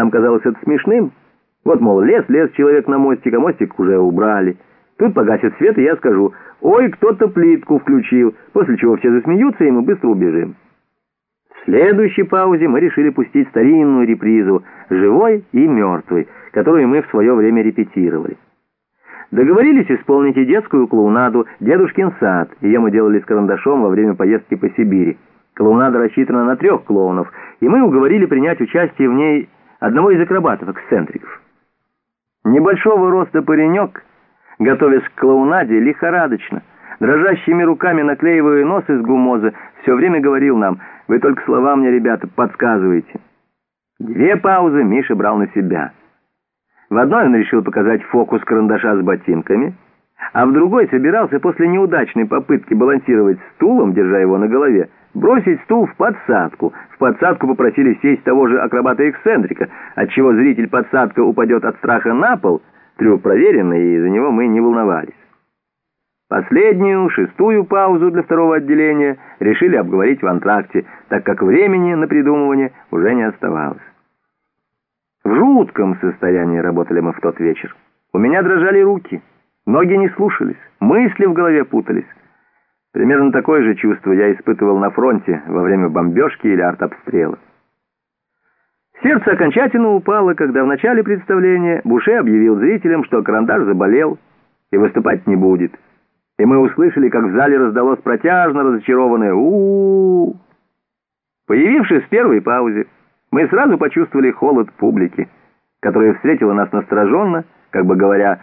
Нам казалось это смешным. Вот, мол, лес, лес, человек на мостик, а мостик уже убрали. Тут погасит свет, и я скажу, ой, кто-то плитку включил, после чего все засмеются, и мы быстро убежим. В следующей паузе мы решили пустить старинную репризу «Живой и мертвый», которую мы в свое время репетировали. Договорились исполнить и детскую клоунаду «Дедушкин сад». Ее мы делали с карандашом во время поездки по Сибири. Клоунада рассчитана на трех клоунов, и мы уговорили принять участие в ней одного из акробатов-эксцентриков. Небольшого роста паренек, готовясь к клоунаде, лихорадочно, дрожащими руками наклеивая нос из гумоза, все время говорил нам, «Вы только слова мне, ребята, подсказываете». Две паузы Миша брал на себя. В одной он решил показать фокус карандаша с ботинками, а в другой собирался после неудачной попытки балансировать стулом, держа его на голове, бросить стул в подсадку. В подсадку попросили сесть того же акробата-эксцентрика, отчего зритель подсадка упадет от страха на пол. Трюк проверенный, и за него мы не волновались. Последнюю, шестую паузу для второго отделения решили обговорить в антракте, так как времени на придумывание уже не оставалось. В жутком состоянии работали мы в тот вечер. У меня дрожали руки, ноги не слушались, мысли в голове путались. Примерно такое же чувство я испытывал на фронте во время бомбежки или артобстрела. Сердце окончательно упало, когда в начале представления Буше объявил зрителям, что карандаш заболел и выступать не будет. И мы услышали, как в зале раздалось протяжно разочарованное у, -у, -у, Появившись в первой паузе, мы сразу почувствовали холод публики, которая встретила нас настороженно, как бы говоря,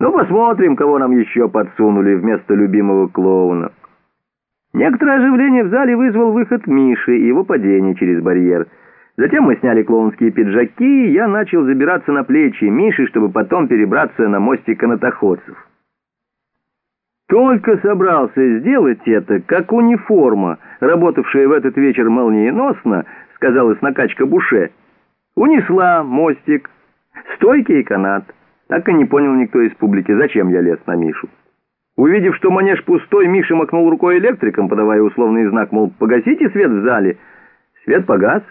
«Ну, посмотрим, кого нам еще подсунули вместо любимого клоуна». Некоторое оживление в зале вызвал выход Миши и его падение через барьер. Затем мы сняли клоунские пиджаки, и я начал забираться на плечи Миши, чтобы потом перебраться на мостик канатоходцев. Только собрался сделать это, как униформа, работавшая в этот вечер молниеносно, сказалась накачка буше, унесла мостик, стойки канат. Так и не понял никто из публики, зачем я лез на Мишу. Увидев, что манеж пустой, Миша макнул рукой электриком, подавая условный знак, мол, погасите свет в зале. Свет погас.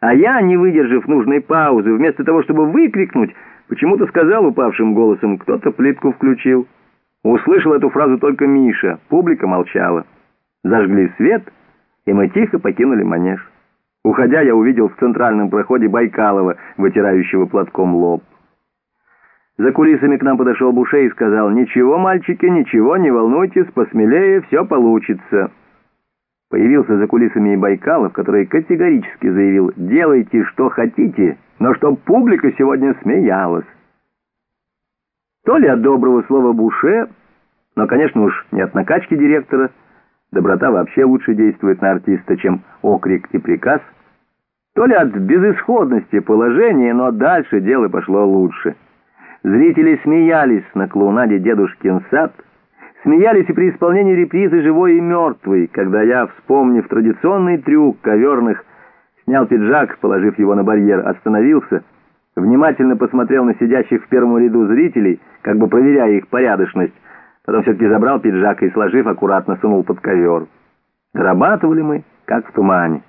А я, не выдержав нужной паузы, вместо того, чтобы выкрикнуть, почему-то сказал упавшим голосом, кто-то плитку включил. Услышал эту фразу только Миша, публика молчала. Зажгли свет, и мы тихо покинули манеж. Уходя, я увидел в центральном проходе Байкалова, вытирающего платком лоб. За кулисами к нам подошел Буше и сказал, «Ничего, мальчики, ничего, не волнуйтесь, посмелее, все получится». Появился за кулисами и Байкалов, который категорически заявил, «Делайте, что хотите, но чтоб публика сегодня смеялась». То ли от доброго слова Буше, но, конечно уж, не от накачки директора, Доброта вообще лучше действует на артиста, чем окрик и приказ. То ли от безысходности положения, но дальше дело пошло лучше. Зрители смеялись на клоунаде «Дедушкин сад», смеялись и при исполнении репризы «Живой и мертвый», когда я, вспомнив традиционный трюк коверных, снял пиджак, положив его на барьер, остановился, внимательно посмотрел на сидящих в первом ряду зрителей, как бы проверяя их порядочность, Потом все-таки забрал пиджак и, сложив, аккуратно сунул под ковер. Дорабатывали мы, как в тумане.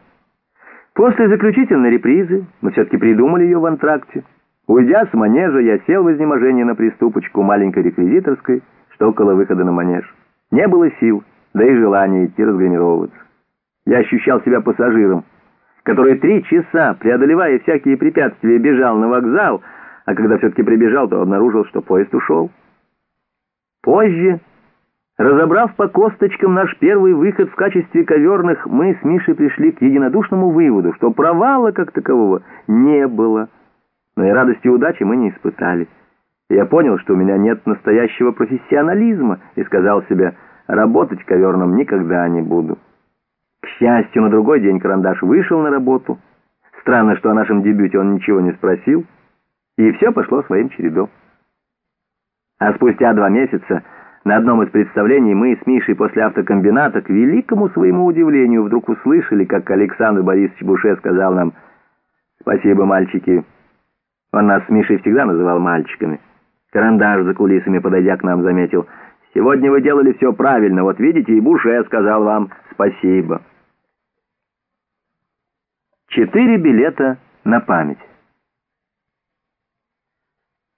После заключительной репризы мы все-таки придумали ее в антракте. Уйдя с манежа, я сел в изнеможении на приступочку маленькой реквизиторской, что около выхода на манеж. Не было сил, да и желания идти разгримировываться. Я ощущал себя пассажиром, который три часа, преодолевая всякие препятствия, бежал на вокзал, а когда все-таки прибежал, то обнаружил, что поезд ушел. Позже, разобрав по косточкам наш первый выход в качестве коверных, мы с Мишей пришли к единодушному выводу, что провала как такового не было. Но и радости и удачи мы не испытали. Я понял, что у меня нет настоящего профессионализма, и сказал себе, работать коверным никогда не буду. К счастью, на другой день карандаш вышел на работу. Странно, что о нашем дебюте он ничего не спросил. И все пошло своим чередом. А спустя два месяца на одном из представлений мы с Мишей после автокомбината к великому своему удивлению вдруг услышали, как Александр Борисович Буше сказал нам «Спасибо, мальчики». Он нас с Мишей всегда называл мальчиками. Карандаш за кулисами, подойдя к нам, заметил «Сегодня вы делали все правильно, вот видите, и Буше сказал вам спасибо». Четыре билета на память.